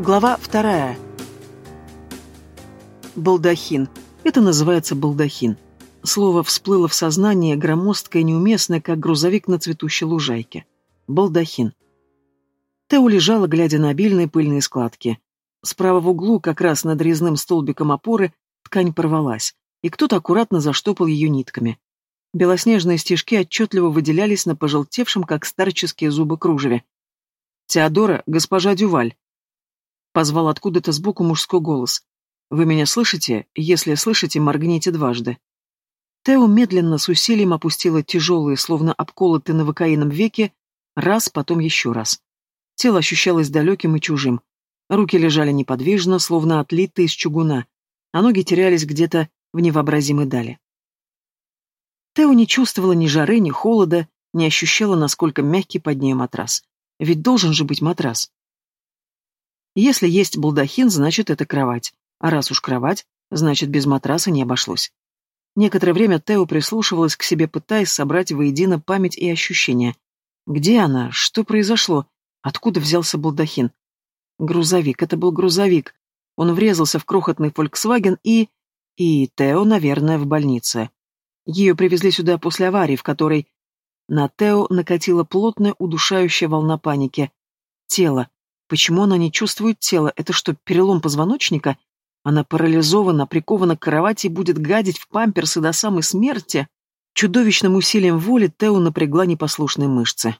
Глава вторая. Балдахин. Это называется балдахин. Слово всплыло в сознание громоздкое и неуместное, как грузовик на цветущей лужайке. Балдахин. Тео лежала, глядя на обильные пыльные складки. Справа в углу, как раз над резным столбиком опоры, ткань порвалась, и кто-то аккуратно заштопал ее нитками. Белоснежные стежки отчетливо выделялись на пожелтевшем, как старческие зубы кружеве. «Теодора, госпожа Дюваль!» Позвал откуда-то сбоку мужской голос. «Вы меня слышите? Если слышите, моргните дважды». Тео медленно с усилием опустила тяжелые, словно обколотые новокаином веки, раз, потом еще раз. Тело ощущалось далеким и чужим. Руки лежали неподвижно, словно отлитые из чугуна, а ноги терялись где-то в невообразимой дали. Тео не чувствовала ни жары, ни холода, не ощущала, насколько мягкий под ней матрас. Ведь должен же быть матрас. Если есть балдахин, значит это кровать. А раз уж кровать, значит без матраса не обошлось. Некоторое время Тео прислушивалась к себе, пытаясь собрать воедино память и ощущения. Где она? Что произошло? Откуда взялся балдахин? Грузовик. Это был грузовик. Он врезался в крохотный «Фольксваген» и... И Тео, наверное, в больнице. Ее привезли сюда после аварии, в которой... На Тео накатила плотная удушающая волна паники. Тело. Почему она не чувствует тело? Это что, перелом позвоночника? Она парализована, прикована к кровати и будет гадить в памперсы до самой смерти? Чудовищным усилием воли Тео напрягла непослушные мышцы.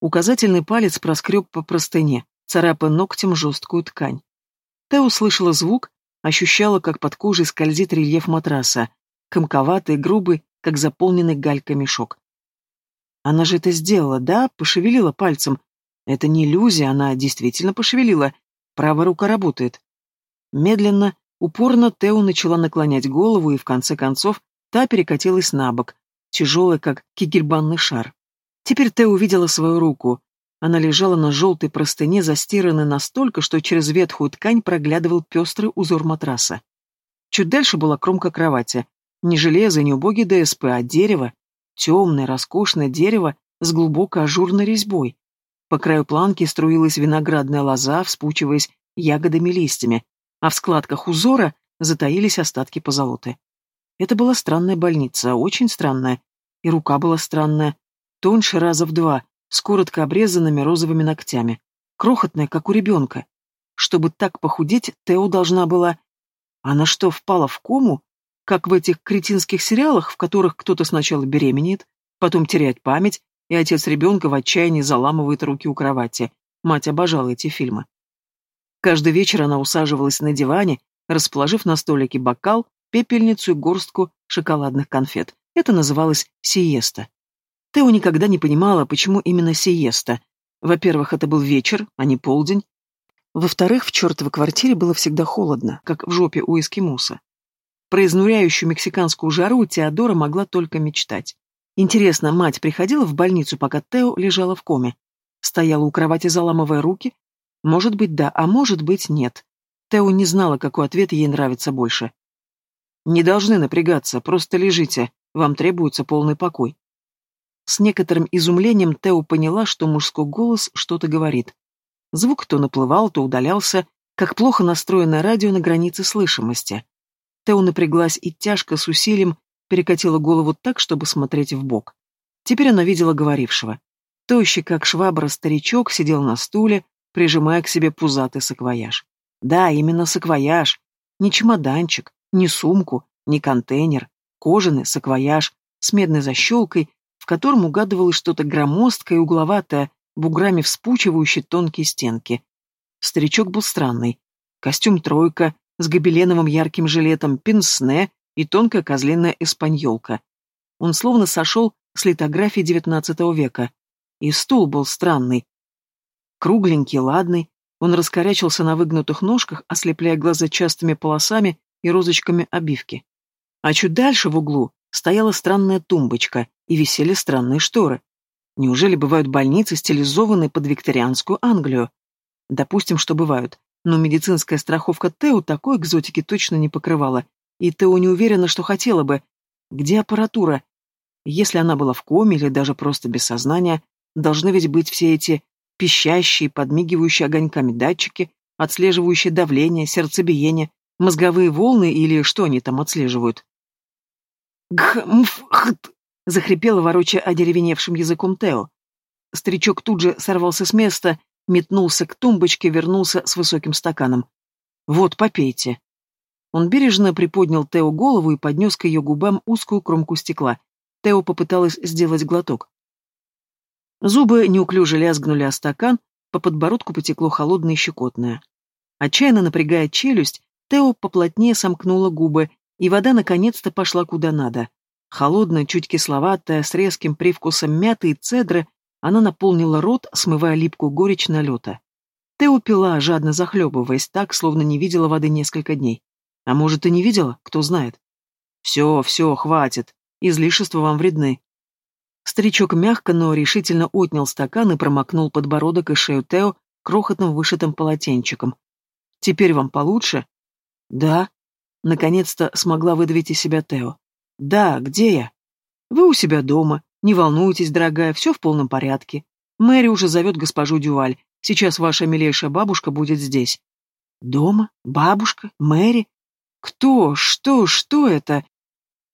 Указательный палец проскреб по простыне, царапая ногтем жесткую ткань. Тео услышала звук, ощущала, как под кожей скользит рельеф матраса, комковатый, грубый, как заполненный галькой мешок. Она же это сделала, да? Пошевелила пальцем, это не иллюзия, она действительно пошевелила. Правая рука работает. Медленно, упорно Тео начала наклонять голову, и в конце концов та перекатилась на бок, тяжелая, как кигельбанный шар. Теперь Тео увидела свою руку. Она лежала на желтой простыне, застиранной настолько, что через ветхую ткань проглядывал пестрый узор матраса. Чуть дальше была кромка кровати. Не железо, не убогий ДСП, а дерево. Темное, роскошное дерево с глубокой ажурной резьбой. По краю планки струилась виноградная лоза, вспучиваясь ягодами листьями, а в складках узора затаились остатки позолоты. Это была странная больница, очень странная. И рука была странная, тоньше раза в два, с коротко обрезанными розовыми ногтями. Крохотная, как у ребенка. Чтобы так похудеть, Тео должна была... Она что, впала в кому? Как в этих кретинских сериалах, в которых кто-то сначала беременеет, потом теряет память, и отец ребенка в отчаянии заламывает руки у кровати. Мать обожала эти фильмы. Каждый вечер она усаживалась на диване, расположив на столике бокал, пепельницу и горстку шоколадных конфет. Это называлось сиеста. Тео никогда не понимала, почему именно сиеста. Во-первых, это был вечер, а не полдень. Во-вторых, в чертовой квартире было всегда холодно, как в жопе у эскимоса. Про изнуряющую мексиканскую жару Теодора могла только мечтать. Интересно, мать приходила в больницу, пока Тео лежала в коме? Стояла у кровати, заламывая руки? Может быть, да, а может быть, нет. Тео не знала, какой ответ ей нравится больше. «Не должны напрягаться, просто лежите, вам требуется полный покой». С некоторым изумлением Тео поняла, что мужской голос что-то говорит. Звук то наплывал, то удалялся, как плохо настроенное радио на границе слышимости. Тео напряглась и тяжко, с усилием, перекатила голову так, чтобы смотреть в бок. Теперь она видела говорившего. Тощий, как швабра, старичок сидел на стуле, прижимая к себе пузатый саквояж. Да, именно саквояж. Не чемоданчик, не сумку, не контейнер. Кожаный саквояж с медной защелкой, в котором угадывалось что-то громоздкое и угловатое, буграми вспучивающие тонкие стенки. Старичок был странный. Костюм тройка, с гобеленовым ярким жилетом, пенсне и тонкая козленная эспаньолка. Он словно сошел с литографии XIX века. И стул был странный. Кругленький, ладный, он раскорячился на выгнутых ножках, ослепляя глаза частыми полосами и розочками обивки. А чуть дальше в углу стояла странная тумбочка и висели странные шторы. Неужели бывают больницы, стилизованные под викторианскую Англию? Допустим, что бывают, но медицинская страховка Тео такой экзотики точно не покрывала, и Тео не уверена, что хотела бы. Где аппаратура? Если она была в коме или даже просто без сознания, должны ведь быть все эти пищащие, подмигивающие огоньками датчики, отслеживающие давление, сердцебиение, мозговые волны или что они там отслеживают. «Гх-мф-хт!» — захрипела, ворочая одеревеневшим языком Тео. Старичок тут же сорвался с места, метнулся к тумбочке, вернулся с высоким стаканом. «Вот, попейте». Он бережно приподнял Тео голову и поднес к ее губам узкую кромку стекла. Тео попыталась сделать глоток. Зубы неуклюже лязгнули о стакан, по подбородку потекло холодное и щекотное. Отчаянно напрягая челюсть, Тео поплотнее сомкнула губы, и вода наконец-то пошла куда надо. Холодная, чуть кисловатая, с резким привкусом мяты и цедры, она наполнила рот, смывая липкую горечь налета. Тео пила, жадно захлебываясь, так, словно не видела воды несколько дней. А может, и не видела, кто знает. «Все, все, хватит. Излишества вам вредны. Старичок мягко, но решительно отнял стакан и промокнул подбородок и шею Тео крохотным вышитым полотенчиком. «Теперь вам получше?» «Да». Наконец-то смогла выдавить из себя Тео. «Да, где я?» «Вы у себя дома. Не волнуйтесь, дорогая, все в полном порядке. Мэри уже зовет госпожу Дюваль. Сейчас ваша милейшая бабушка будет здесь». «Дома? Бабушка? Мэри? Кто? Что? Что это?»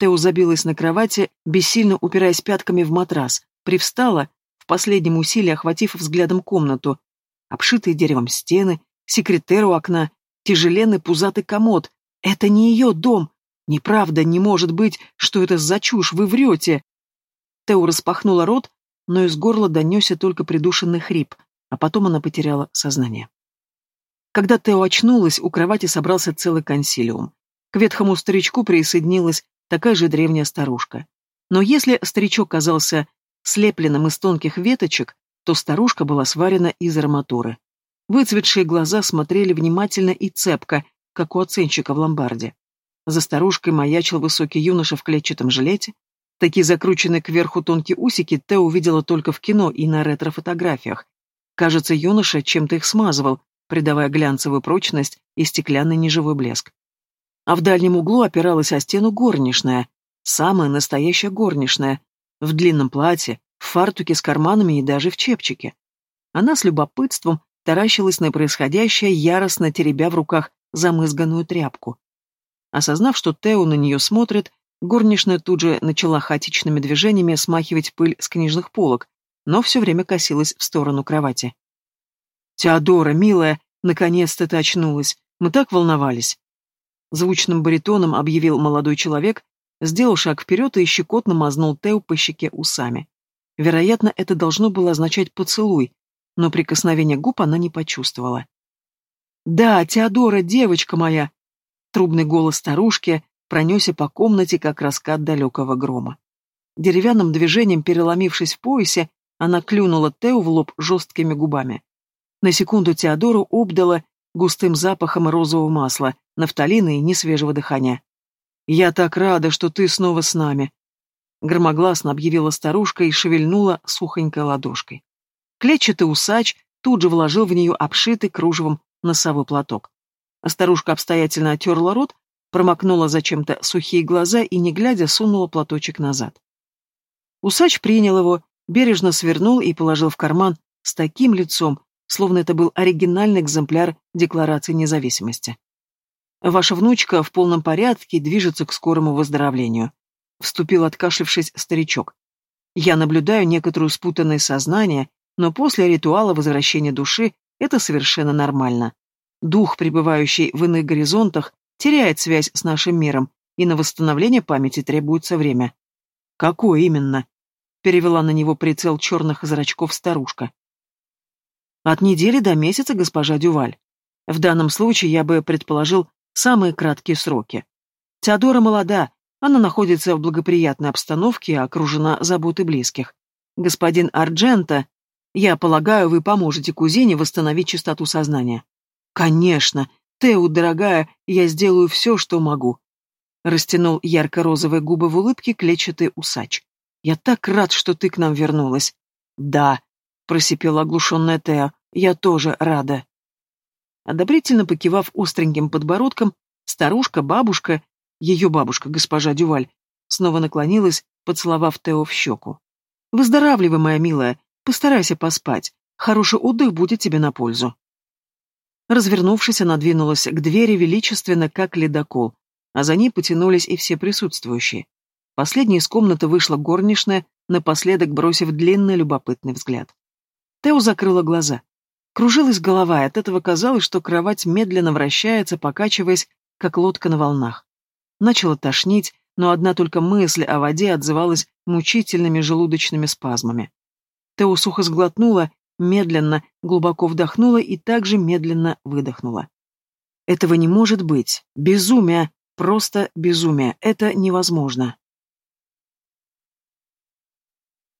Тео забилась на кровати, бессильно упираясь пятками в матрас, привстала, в последнем усилии охватив взглядом комнату. Обшитые деревом стены, секретер у окна, тяжеленный пузатый комод. Это не ее дом. Неправда, не может быть, что это за чушь, вы врете. Тео распахнула рот, но из горла донесся только придушенный хрип, а потом она потеряла сознание. Когда Тео очнулась, у кровати собрался целый консилиум. К ветхому старичку присоединилась такая же древняя старушка. Но если старичок казался слепленным из тонких веточек, то старушка была сварена из арматуры. Выцветшие глаза смотрели внимательно и цепко, как у оценщика в ломбарде. За старушкой маячил высокий юноша в клетчатом жилете. Такие закрученные кверху тонкие усики Тео увидела только в кино и на ретро-фотографиях. Кажется, юноша чем-то их смазывал, придавая глянцевую прочность и стеклянный неживой блеск а в дальнем углу опиралась о стену горничная, самая настоящая горничная, в длинном платье, в фартуке с карманами и даже в чепчике. Она с любопытством таращилась на происходящее, яростно теребя в руках замызганную тряпку. Осознав, что Тео на нее смотрит, горничная тут же начала хаотичными движениями смахивать пыль с книжных полок, но все время косилась в сторону кровати. «Теодора, милая, наконец-то ты очнулась. Мы так волновались звучным баритоном объявил молодой человек, сделал шаг вперед и щекотно мазнул Тео по щеке усами. Вероятно, это должно было означать поцелуй, но прикосновения губ она не почувствовала. «Да, Теодора, девочка моя!» Трубный голос старушки пронесся по комнате, как раскат далекого грома. Деревянным движением, переломившись в поясе, она клюнула Тео в лоб жесткими губами. На секунду Теодору обдала густым запахом розового масла, нафталина и несвежего дыхания. «Я так рада, что ты снова с нами!» Громогласно объявила старушка и шевельнула сухонькой ладошкой. Клетчатый усач тут же вложил в нее обшитый кружевом носовой платок. Старушка обстоятельно отерла рот, промокнула зачем-то сухие глаза и, не глядя, сунула платочек назад. Усач принял его, бережно свернул и положил в карман с таким лицом, словно это был оригинальный экземпляр Декларации независимости. Ваша внучка в полном порядке движется к скорому выздоровлению. Вступил, откашлившись, старичок. Я наблюдаю некоторую спутанное сознание, но после ритуала возвращения души это совершенно нормально. Дух, пребывающий в иных горизонтах, теряет связь с нашим миром, и на восстановление памяти требуется время. Какое именно? Перевела на него прицел черных зрачков старушка. От недели до месяца, госпожа Дюваль. В данном случае я бы предположил самые краткие сроки. Теодора молода, она находится в благоприятной обстановке и окружена заботой близких. Господин Арджента, я полагаю, вы поможете кузине восстановить чистоту сознания. Конечно, Тео, дорогая, я сделаю все, что могу. Растянул ярко-розовые губы в улыбке клетчатый усач. Я так рад, что ты к нам вернулась. Да, просипела оглушенная Теа. «Я тоже рада». Одобрительно покивав остреньким подбородком, старушка, бабушка, ее бабушка, госпожа Дюваль, снова наклонилась, поцеловав Тео в щеку. «Выздоравливай, моя милая, постарайся поспать. Хороший отдых будет тебе на пользу». Развернувшись, она двинулась к двери величественно, как ледокол, а за ней потянулись и все присутствующие. Последней из комнаты вышла горничная, напоследок бросив длинный любопытный взгляд. Тео закрыла глаза. Кружилась голова, и от этого казалось, что кровать медленно вращается, покачиваясь, как лодка на волнах. Начала тошнить, но одна только мысль о воде отзывалась мучительными желудочными спазмами. Тео сухо сглотнула, медленно, глубоко вдохнула и также медленно выдохнула. Этого не может быть. Безумие, просто безумие. Это невозможно.